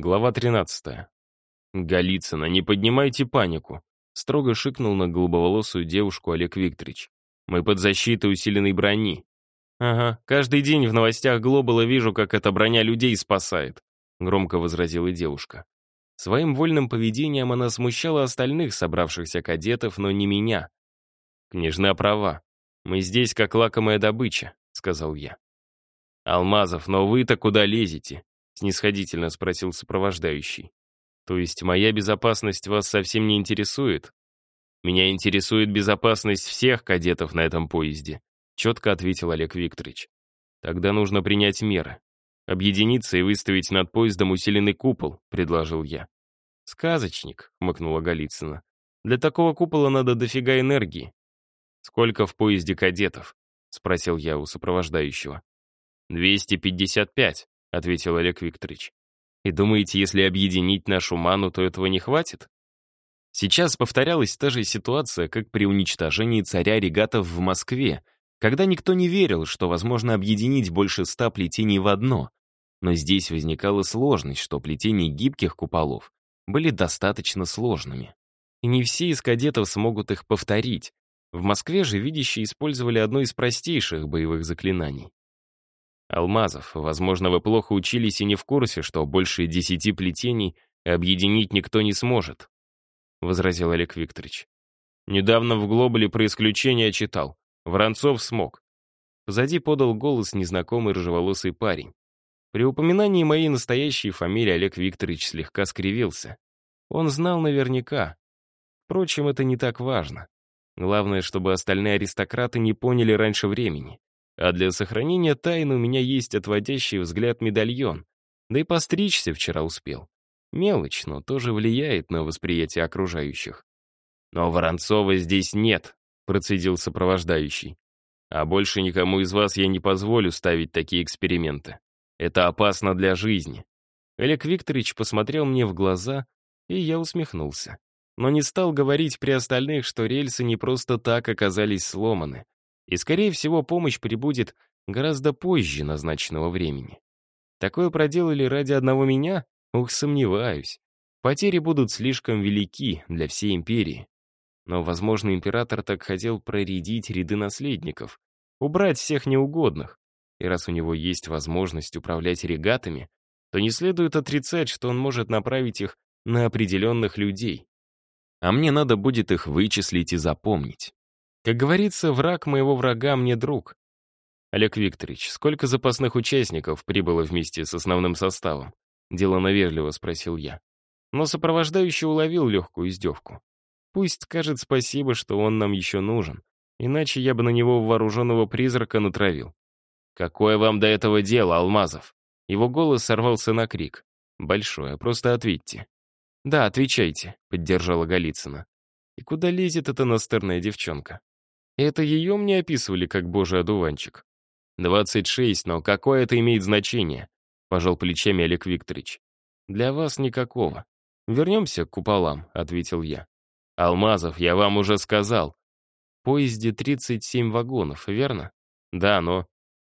Глава 13. «Голицына, не поднимайте панику», — строго шикнул на голубоволосую девушку Олег Викторович. «Мы под защитой усиленной брони». «Ага, каждый день в новостях Глобала вижу, как эта броня людей спасает», — громко возразила девушка. Своим вольным поведением она смущала остальных собравшихся кадетов, но не меня. «Княжна права. Мы здесь как лакомая добыча», — сказал я. «Алмазов, но вы-то куда лезете?» — снисходительно спросил сопровождающий. «То есть моя безопасность вас совсем не интересует?» «Меня интересует безопасность всех кадетов на этом поезде», — четко ответил Олег Викторович. «Тогда нужно принять меры. «Объединиться и выставить над поездом усиленный купол», — предложил я. «Сказочник», — хмыкнула Голицына. «Для такого купола надо дофига энергии». «Сколько в поезде кадетов?» — спросил я у сопровождающего. «Двести пятьдесят пять», — ответил Олег Викторович. «И думаете, если объединить нашу ману, то этого не хватит?» Сейчас повторялась та же ситуация, как при уничтожении царя регатов в Москве, когда никто не верил, что возможно объединить больше ста плетений в одно, но здесь возникала сложность, что плетения гибких куполов были достаточно сложными. И не все из кадетов смогут их повторить. В Москве же видящие использовали одно из простейших боевых заклинаний. Алмазов, возможно, вы плохо учились и не в курсе, что больше десяти плетений объединить никто не сможет, — возразил Олег Викторович. Недавно в Глобале про исключение читал. Воронцов смог. Позади подал голос незнакомый рыжеволосый парень. При упоминании моей настоящей фамилии Олег Викторович слегка скривился. Он знал наверняка. Впрочем, это не так важно. Главное, чтобы остальные аристократы не поняли раньше времени. А для сохранения тайны у меня есть отводящий взгляд медальон. Да и постричься вчера успел. Мелочь, но тоже влияет на восприятие окружающих. «Но Воронцова здесь нет», — процедил сопровождающий. «А больше никому из вас я не позволю ставить такие эксперименты. Это опасно для жизни. Олег Викторович посмотрел мне в глаза, и я усмехнулся. Но не стал говорить при остальных, что рельсы не просто так оказались сломаны. И, скорее всего, помощь прибудет гораздо позже назначенного времени. Такое проделали ради одного меня? Ух, сомневаюсь. Потери будут слишком велики для всей империи. Но, возможно, император так хотел проредить ряды наследников, убрать всех неугодных, и раз у него есть возможность управлять регатами, то не следует отрицать, что он может направить их на определенных людей. А мне надо будет их вычислить и запомнить. Как говорится, враг моего врага мне друг. Олег Викторович, сколько запасных участников прибыло вместе с основным составом? Делано верливо спросил я. Но сопровождающий уловил легкую издевку. Пусть скажет спасибо, что он нам еще нужен, иначе я бы на него вооруженного призрака натравил. «Какое вам до этого дело, Алмазов?» Его голос сорвался на крик. «Большое, просто ответьте». «Да, отвечайте», — поддержала Голицына. «И куда лезет эта настырная девчонка?» «Это ее мне описывали как божий одуванчик?» «Двадцать шесть, но какое это имеет значение?» — пожал плечами Олег Викторович. «Для вас никакого. Вернемся к куполам», — ответил я. «Алмазов, я вам уже сказал. В поезде 37 вагонов, верно?» «Да, но...»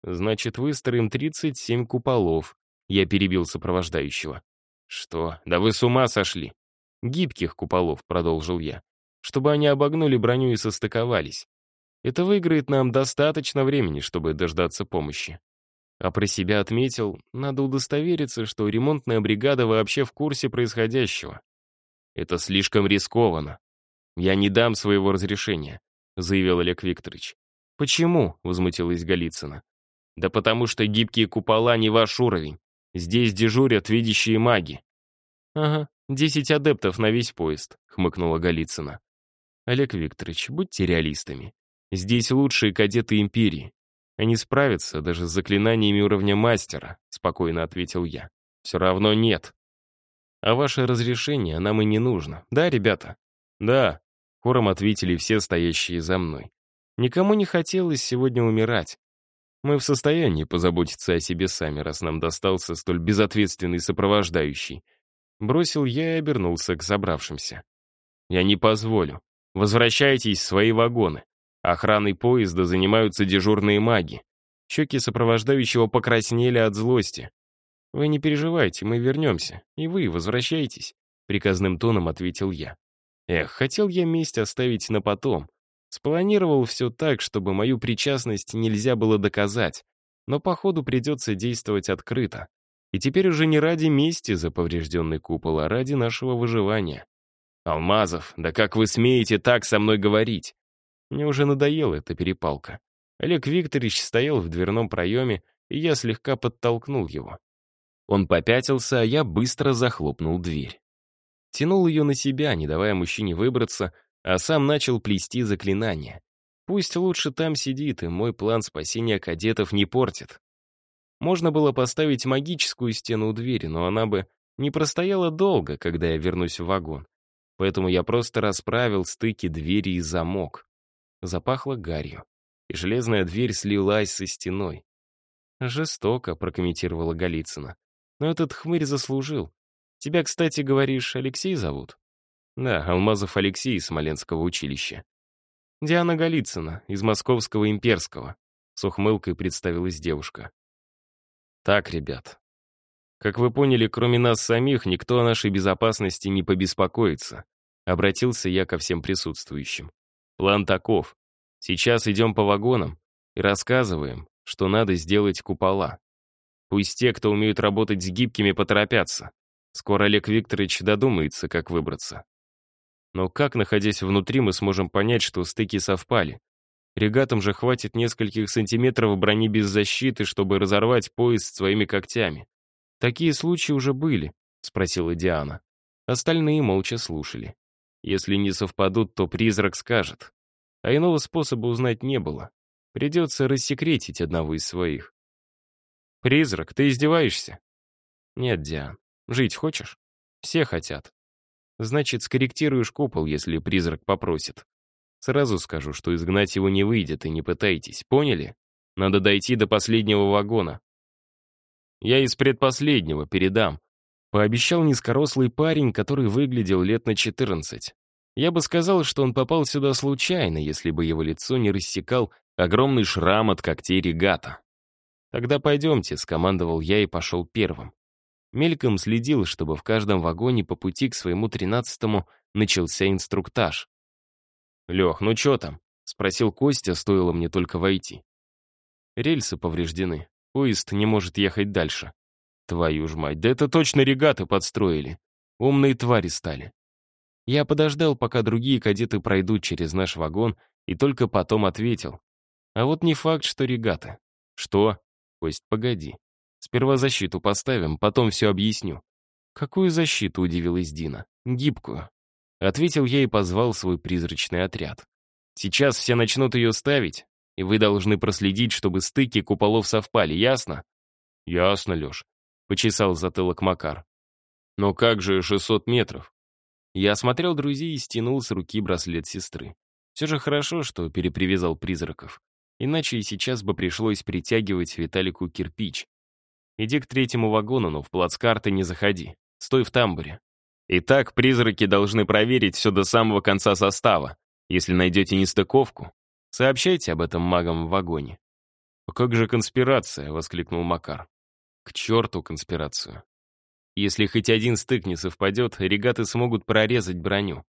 «Значит, выстроим 37 куполов», — я перебил сопровождающего. «Что? Да вы с ума сошли!» «Гибких куполов», — продолжил я, «чтобы они обогнули броню и состыковались. Это выиграет нам достаточно времени, чтобы дождаться помощи». А про себя отметил, надо удостовериться, что ремонтная бригада вообще в курсе происходящего. «Это слишком рискованно. Я не дам своего разрешения», — заявил Олег Викторович. «Почему?» — возмутилась Голицына. Да потому что гибкие купола не ваш уровень. Здесь дежурят видящие маги. Ага, десять адептов на весь поезд, хмыкнула Голицына. Олег Викторович, будьте реалистами. Здесь лучшие кадеты империи. Они справятся даже с заклинаниями уровня мастера, спокойно ответил я. Все равно нет. А ваше разрешение нам и не нужно. Да, ребята? Да, хором ответили все стоящие за мной. Никому не хотелось сегодня умирать. Мы в состоянии позаботиться о себе сами, раз нам достался столь безответственный сопровождающий. Бросил я и обернулся к собравшимся. Я не позволю. Возвращайтесь в свои вагоны. Охраной поезда занимаются дежурные маги. Щеки сопровождающего покраснели от злости. «Вы не переживайте, мы вернемся, и вы возвращайтесь», — приказным тоном ответил я. Эх, хотел я месть оставить на потом. Спланировал все так, чтобы мою причастность нельзя было доказать, но походу придется действовать открыто. И теперь уже не ради мести за поврежденный купол, а ради нашего выживания. «Алмазов, да как вы смеете так со мной говорить?» Мне уже надоела эта перепалка. Олег Викторович стоял в дверном проеме, и я слегка подтолкнул его. Он попятился, а я быстро захлопнул дверь. Тянул ее на себя, не давая мужчине выбраться, а сам начал плести заклинания. Пусть лучше там сидит, и мой план спасения кадетов не портит. Можно было поставить магическую стену у двери, но она бы не простояла долго, когда я вернусь в вагон. Поэтому я просто расправил стыки двери и замок. Запахло гарью, и железная дверь слилась со стеной. «Жестоко», — прокомментировала Голицына. «Но этот хмырь заслужил. Тебя, кстати, говоришь, Алексей зовут?» «Да, Алмазов Алексей из Смоленского училища». «Диана Голицына, из Московского имперского», — с ухмылкой представилась девушка. «Так, ребят, как вы поняли, кроме нас самих, никто о нашей безопасности не побеспокоится», — обратился я ко всем присутствующим. «План таков. Сейчас идем по вагонам и рассказываем, что надо сделать купола. Пусть те, кто умеют работать с гибкими, поторопятся. Скоро Олег Викторович додумается, как выбраться. Но как, находясь внутри, мы сможем понять, что стыки совпали? Регатам же хватит нескольких сантиметров брони без защиты, чтобы разорвать пояс своими когтями. Такие случаи уже были, спросила Диана. Остальные молча слушали. Если не совпадут, то призрак скажет. А иного способа узнать не было. Придется рассекретить одного из своих. «Призрак, ты издеваешься?» «Нет, Диан. Жить хочешь?» «Все хотят. Значит, скорректируешь купол, если призрак попросит. Сразу скажу, что изгнать его не выйдет, и не пытайтесь, поняли? Надо дойти до последнего вагона. Я из предпоследнего передам. Пообещал низкорослый парень, который выглядел лет на 14. Я бы сказал, что он попал сюда случайно, если бы его лицо не рассекал огромный шрам от когтей регата. «Тогда пойдемте», — скомандовал я и пошел первым. Мельком следил, чтобы в каждом вагоне по пути к своему тринадцатому начался инструктаж. «Лех, ну чё там?» — спросил Костя, стоило мне только войти. Рельсы повреждены. Поезд не может ехать дальше. Твою ж мать, да это точно регаты подстроили. Умные твари стали. Я подождал, пока другие кадеты пройдут через наш вагон, и только потом ответил. А вот не факт, что регаты. Что? Кость, погоди. Сперва защиту поставим, потом все объясню». «Какую защиту?» — удивилась Дина. «Гибкую». Ответил я и позвал свой призрачный отряд. «Сейчас все начнут ее ставить, и вы должны проследить, чтобы стыки куполов совпали, ясно?» «Ясно, Леш», — почесал затылок Макар. «Но как же 600 метров?» Я осмотрел друзей и стянул с руки браслет сестры. Все же хорошо, что перепривязал призраков. Иначе и сейчас бы пришлось притягивать Виталику кирпич. Иди к третьему вагону, но в плацкарты не заходи. Стой в тамбуре. Итак, призраки должны проверить все до самого конца состава. Если найдете нестыковку, сообщайте об этом магам в вагоне. «А как же конспирация?» — воскликнул Макар. «К черту конспирацию. Если хоть один стык не совпадет, регаты смогут прорезать броню».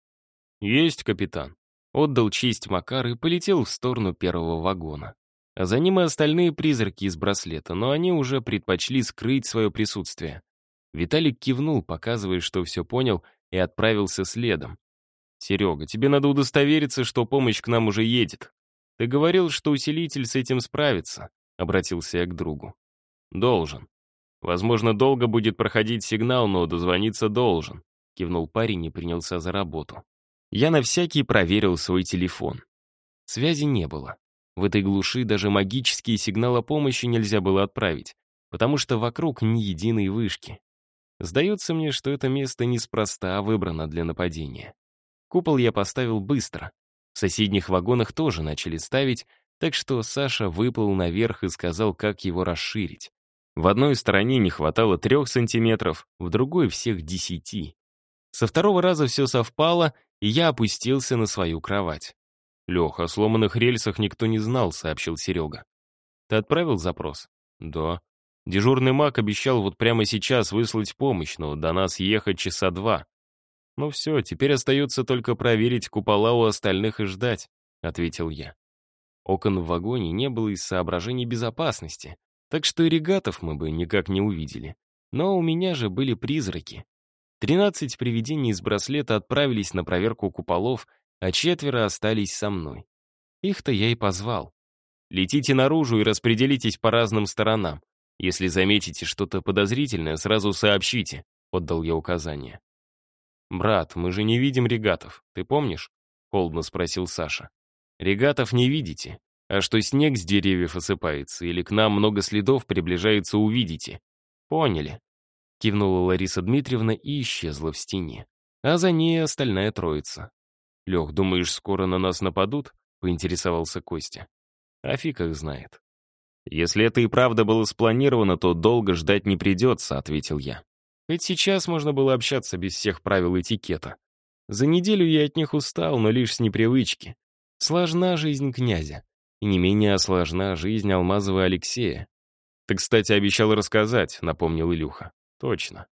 «Есть, капитан». Отдал честь Макар и полетел в сторону первого вагона а за ним и остальные призраки из браслета, но они уже предпочли скрыть свое присутствие. Виталик кивнул, показывая, что все понял, и отправился следом. «Серега, тебе надо удостовериться, что помощь к нам уже едет. Ты говорил, что усилитель с этим справится», — обратился я к другу. «Должен. Возможно, долго будет проходить сигнал, но дозвониться должен», — кивнул парень и принялся за работу. Я на всякий проверил свой телефон. Связи не было. В этой глуши даже магические сигналы помощи нельзя было отправить, потому что вокруг ни единой вышки. Сдается мне, что это место неспроста выбрано для нападения. Купол я поставил быстро. В соседних вагонах тоже начали ставить, так что Саша выплыл наверх и сказал, как его расширить. В одной стороне не хватало трех сантиметров, в другой — всех десяти. Со второго раза все совпало, и я опустился на свою кровать. «Леха, о сломанных рельсах никто не знал», — сообщил Серега. «Ты отправил запрос?» «Да». Дежурный маг обещал вот прямо сейчас выслать помощь, но до нас ехать часа два. Ну все, теперь остается только проверить купола у остальных и ждать, ответил я. Окон в вагоне не было из соображений безопасности, так что и регатов мы бы никак не увидели. Но у меня же были призраки. Тринадцать привидений из браслета отправились на проверку куполов, а четверо остались со мной. Их-то я и позвал. Летите наружу и распределитесь по разным сторонам. Если заметите что-то подозрительное, сразу сообщите», — отдал я указание. «Брат, мы же не видим регатов, ты помнишь?» — холодно спросил Саша. «Регатов не видите, а что снег с деревьев осыпается или к нам много следов приближается, увидите. Поняли?» Кивнула Лариса Дмитриевна и исчезла в стене. А за ней остальная троица. «Лех, думаешь, скоро на нас нападут?» — поинтересовался Костя. «А фиг их знает». «Если это и правда было спланировано, то долго ждать не придется», — ответил я. «Ведь сейчас можно было общаться без всех правил этикета. За неделю я от них устал, но лишь с непривычки. Сложна жизнь князя. И не менее сложна жизнь Алмазова Алексея. «Ты, кстати, обещал рассказать», — напомнил Илюха. «Точно».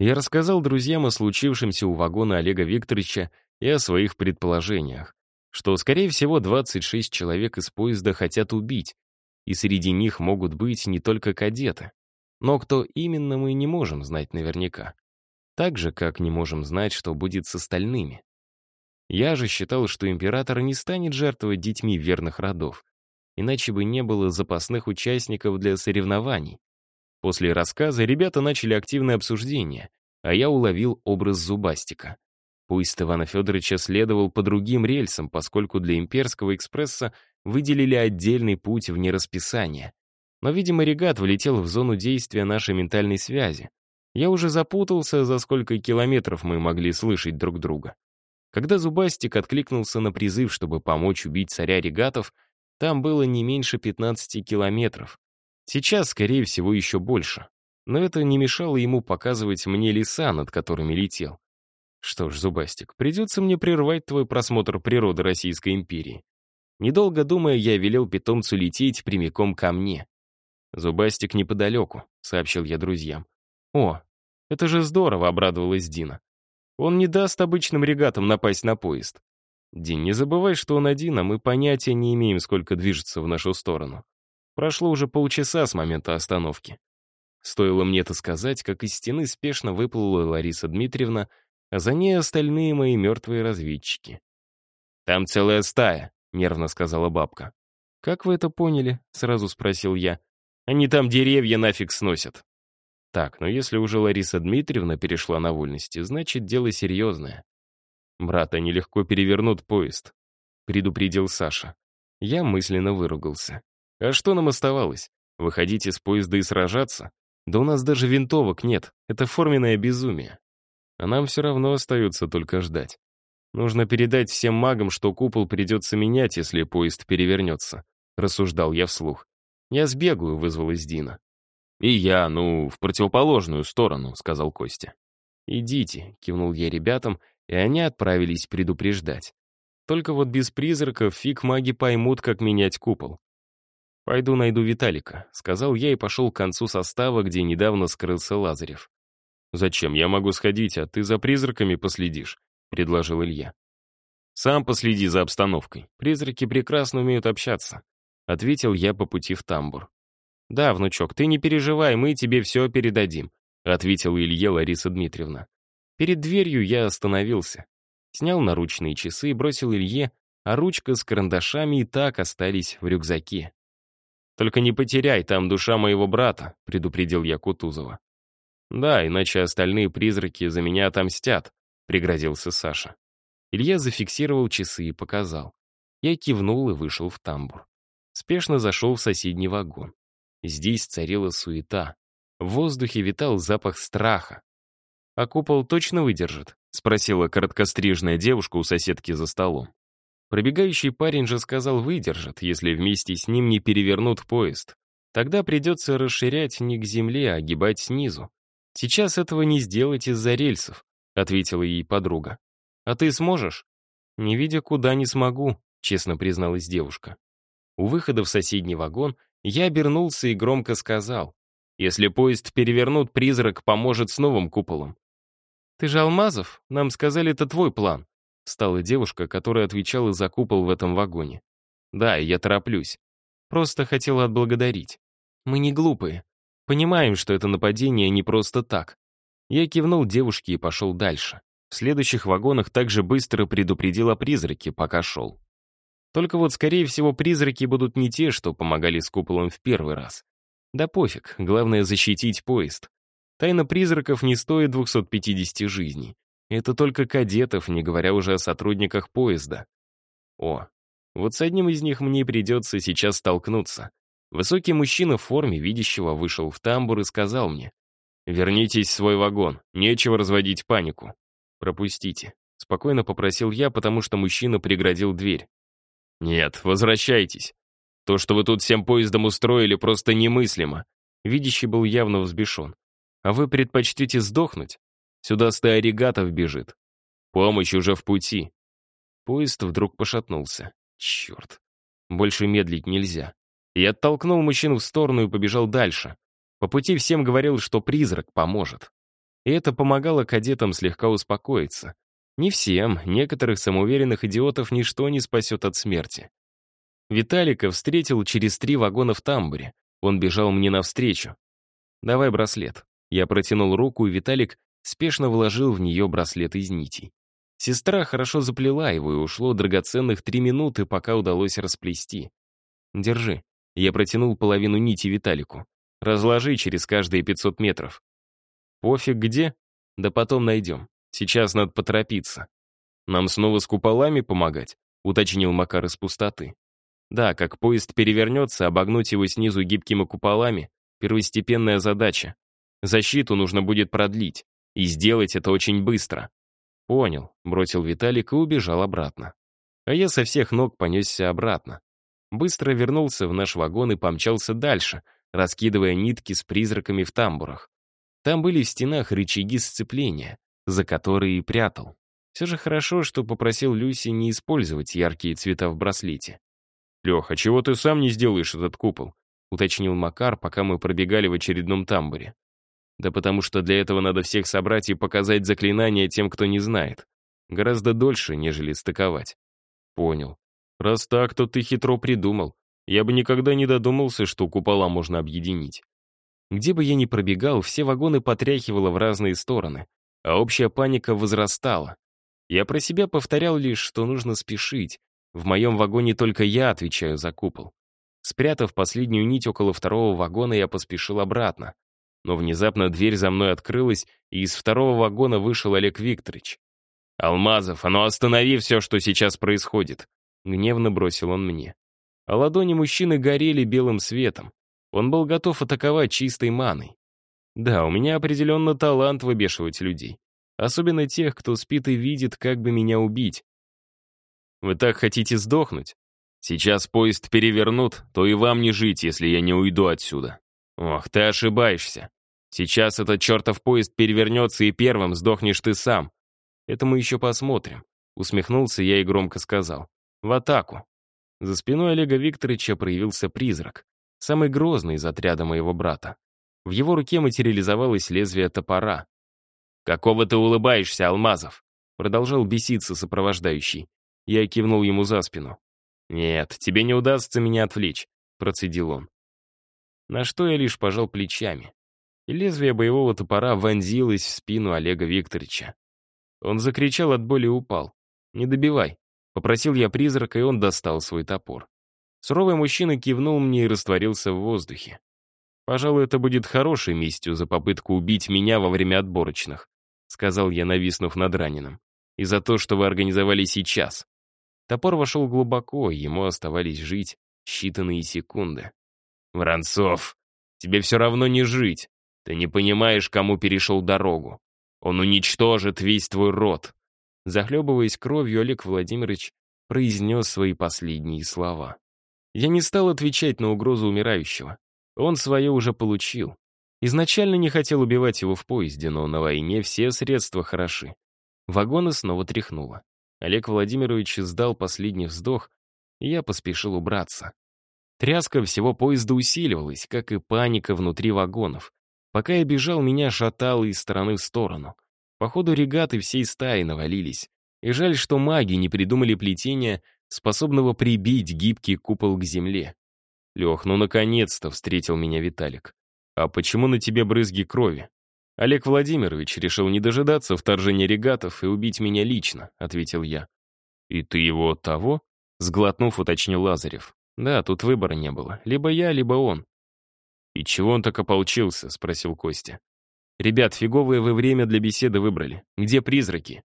Я рассказал друзьям о случившемся у вагона Олега Викторовича и о своих предположениях, что, скорее всего, 26 человек из поезда хотят убить, и среди них могут быть не только кадеты. Но кто именно, мы не можем знать наверняка. Так же, как не можем знать, что будет с остальными. Я же считал, что император не станет жертвовать детьми верных родов, иначе бы не было запасных участников для соревнований. После рассказа ребята начали активное обсуждение, а я уловил образ Зубастика. Поезд Ивана Федоровича следовал по другим рельсам, поскольку для имперского экспресса выделили отдельный путь вне расписания. Но, видимо, регат влетел в зону действия нашей ментальной связи. Я уже запутался, за сколько километров мы могли слышать друг друга. Когда Зубастик откликнулся на призыв, чтобы помочь убить царя регатов, там было не меньше 15 километров. Сейчас, скорее всего, еще больше. Но это не мешало ему показывать мне леса, над которыми летел. Что ж, Зубастик, придется мне прервать твой просмотр природы Российской империи. Недолго думая, я велел питомцу лететь прямиком ко мне. Зубастик неподалеку, сообщил я друзьям. О, это же здорово, обрадовалась Дина. Он не даст обычным регатам напасть на поезд. Дин, не забывай, что он один, а мы понятия не имеем, сколько движется в нашу сторону. Прошло уже полчаса с момента остановки. Стоило мне это сказать, как из стены спешно выплыла Лариса Дмитриевна, а за ней остальные мои мертвые разведчики. «Там целая стая», — нервно сказала бабка. «Как вы это поняли?» — сразу спросил я. «Они там деревья нафиг сносят». Так, но если уже Лариса Дмитриевна перешла на вольности, значит, дело серьезное. «Брат, они легко перевернут поезд», — предупредил Саша. Я мысленно выругался. «А что нам оставалось? Выходить из поезда и сражаться? Да у нас даже винтовок нет, это форменное безумие. А нам все равно остается только ждать. Нужно передать всем магам, что купол придется менять, если поезд перевернется», — рассуждал я вслух. «Я сбегаю», — вызвалась Дина. «И я, ну, в противоположную сторону», — сказал Костя. «Идите», — кивнул я ребятам, и они отправились предупреждать. Только вот без призраков фиг маги поймут, как менять купол. «Пойду найду Виталика», — сказал я и пошел к концу состава, где недавно скрылся Лазарев. «Зачем? Я могу сходить, а ты за призраками последишь», — предложил Илья. «Сам последи за обстановкой. Призраки прекрасно умеют общаться», — ответил я по пути в тамбур. «Да, внучок, ты не переживай, мы тебе все передадим», — ответила Илье Лариса Дмитриевна. Перед дверью я остановился. Снял наручные часы и бросил Илье, а ручка с карандашами и так остались в рюкзаке. «Только не потеряй, там душа моего брата», — предупредил я Кутузова. «Да, иначе остальные призраки за меня отомстят», — пригрозился Саша. Илья зафиксировал часы и показал. Я кивнул и вышел в тамбур. Спешно зашел в соседний вагон. Здесь царила суета. В воздухе витал запах страха. «А купол точно выдержит?» — спросила короткострижная девушка у соседки за столом. Пробегающий парень же сказал «выдержит», если вместе с ним не перевернут поезд. Тогда придется расширять не к земле, а огибать снизу. «Сейчас этого не сделать из-за рельсов», — ответила ей подруга. «А ты сможешь?» «Не видя, куда не смогу», — честно призналась девушка. У выхода в соседний вагон я обернулся и громко сказал. Если поезд перевернут, призрак поможет с новым куполом. «Ты же Алмазов? Нам сказали, это твой план», — стала девушка, которая отвечала за купол в этом вагоне. «Да, я тороплюсь. Просто хотела отблагодарить. Мы не глупые. Понимаем, что это нападение не просто так». Я кивнул девушке и пошел дальше. В следующих вагонах также быстро предупредил о призраке, пока шел. Только вот, скорее всего, призраки будут не те, что помогали с куполом в первый раз. Да пофиг, главное защитить поезд. Тайна призраков не стоит 250 жизней. Это только кадетов, не говоря уже о сотрудниках поезда. О, вот с одним из них мне придется сейчас столкнуться. Высокий мужчина в форме видящего вышел в тамбур и сказал мне, «Вернитесь в свой вагон, нечего разводить панику». «Пропустите», — спокойно попросил я, потому что мужчина преградил дверь. «Нет, возвращайтесь. То, что вы тут всем поездом устроили, просто немыслимо». Видящий был явно взбешен. «А вы предпочтете сдохнуть? Сюда стая регатов бежит. Помощь уже в пути». Поезд вдруг пошатнулся. Черт. Больше медлить нельзя. Я оттолкнул мужчину в сторону и побежал дальше. По пути всем говорил, что призрак поможет. И это помогало кадетам слегка успокоиться. Не всем, некоторых самоуверенных идиотов ничто не спасет от смерти. Виталика встретил через три вагона в тамбуре. Он бежал мне навстречу. «Давай браслет». Я протянул руку, и Виталик спешно вложил в нее браслет из нитей. Сестра хорошо заплела его, и ушло драгоценных три минуты, пока удалось расплести. «Держи». Я протянул половину нити Виталику. «Разложи через каждые 500 метров». «Пофиг где? Да потом найдем. Сейчас надо поторопиться. Нам снова с куполами помогать, уточнил Макар из пустоты. Да, как поезд перевернется, обогнуть его снизу гибкими куполами — первостепенная задача. Защиту нужно будет продлить, и сделать это очень быстро. Понял, бросил Виталик и убежал обратно. А я со всех ног понесся обратно. Быстро вернулся в наш вагон и помчался дальше, раскидывая нитки с призраками в тамбурах. Там были в стенах рычаги сцепления за которые и прятал. Все же хорошо, что попросил Люси не использовать яркие цвета в браслете. «Леха, чего ты сам не сделаешь этот купол?» — уточнил Макар, пока мы пробегали в очередном тамбуре. «Да потому что для этого надо всех собрать и показать заклинания тем, кто не знает. Гораздо дольше, нежели стыковать». «Понял. Раз так, то ты хитро придумал. Я бы никогда не додумался, что купола можно объединить». Где бы я ни пробегал, все вагоны потряхивало в разные стороны, а общая паника возрастала. Я про себя повторял лишь, что нужно спешить. В моем вагоне только я отвечаю за купол. Спрятав последнюю нить около второго вагона, я поспешил обратно. Но внезапно дверь за мной открылась, и из второго вагона вышел Олег Викторович. «Алмазов, а ну останови все, что сейчас происходит!» Гневно бросил он мне. А ладони мужчины горели белым светом. Он был готов атаковать чистой маной. Да, у меня определенно талант выбешивать людей. Особенно тех, кто спит и видит, как бы меня убить. Вы так хотите сдохнуть? Сейчас поезд перевернут, то и вам не жить, если я не уйду отсюда. Ох, ты ошибаешься. Сейчас этот чертов поезд перевернется, и первым сдохнешь ты сам. Это мы еще посмотрим. Усмехнулся я и громко сказал. В атаку. За спиной Олега Викторовича проявился призрак. Самый грозный из отряда моего брата. В его руке материализовалось лезвие топора. «Какого ты улыбаешься, Алмазов?» Продолжал беситься сопровождающий. Я кивнул ему за спину. «Нет, тебе не удастся меня отвлечь», — процедил он. На что я лишь пожал плечами. И лезвие боевого топора вонзилось в спину Олега Викторовича. Он закричал от боли и упал. «Не добивай», — попросил я призрака, и он достал свой топор. Суровый мужчина кивнул мне и растворился в воздухе. «Пожалуй, это будет хорошей местью за попытку убить меня во время отборочных», сказал я, нависнув над раненым. «И за то, что вы организовали сейчас». Топор вошел глубоко, ему оставались жить считанные секунды. «Воронцов, тебе все равно не жить. Ты не понимаешь, кому перешел дорогу. Он уничтожит весь твой род». Захлебываясь кровью, Олег Владимирович произнес свои последние слова. Я не стал отвечать на угрозу умирающего. Он свое уже получил. Изначально не хотел убивать его в поезде, но на войне все средства хороши. Вагоны снова тряхнуло. Олег Владимирович издал последний вздох, и я поспешил убраться. Тряска всего поезда усиливалась, как и паника внутри вагонов. Пока я бежал, меня шатало из стороны в сторону. Походу, регаты всей стаи навалились. И жаль, что маги не придумали плетения, способного прибить гибкий купол к земле. «Лех, ну наконец-то!» — встретил меня Виталик. «А почему на тебе брызги крови?» «Олег Владимирович решил не дожидаться вторжения регатов и убить меня лично», — ответил я. «И ты его того?» — сглотнув, уточнил Лазарев. «Да, тут выбора не было. Либо я, либо он». «И чего он так ополчился?» — спросил Костя. «Ребят, фиговое вы время для беседы выбрали. Где призраки?»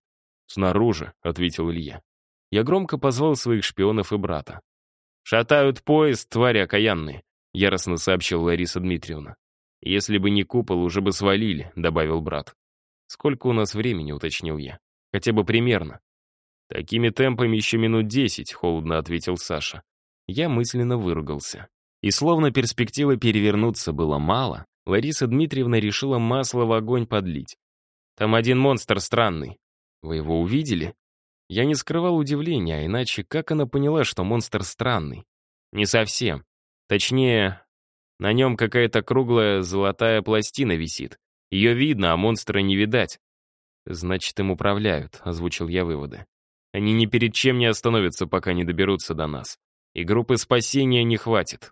«Снаружи», — ответил Илья. Я громко позвал своих шпионов и брата. «Шатают поезд, твари окаянные», — яростно сообщил Лариса Дмитриевна. «Если бы не купол, уже бы свалили», — добавил брат. «Сколько у нас времени?» — уточнил я. «Хотя бы примерно». «Такими темпами еще минут десять», — холодно ответил Саша. Я мысленно выругался. И словно перспективы перевернуться было мало, Лариса Дмитриевна решила масло в огонь подлить. «Там один монстр странный. Вы его увидели?» Я не скрывал удивления, а иначе как она поняла, что монстр странный? Не совсем. Точнее, на нем какая-то круглая золотая пластина висит. Ее видно, а монстра не видать. «Значит, им управляют», — озвучил я выводы. «Они ни перед чем не остановятся, пока не доберутся до нас. И группы спасения не хватит.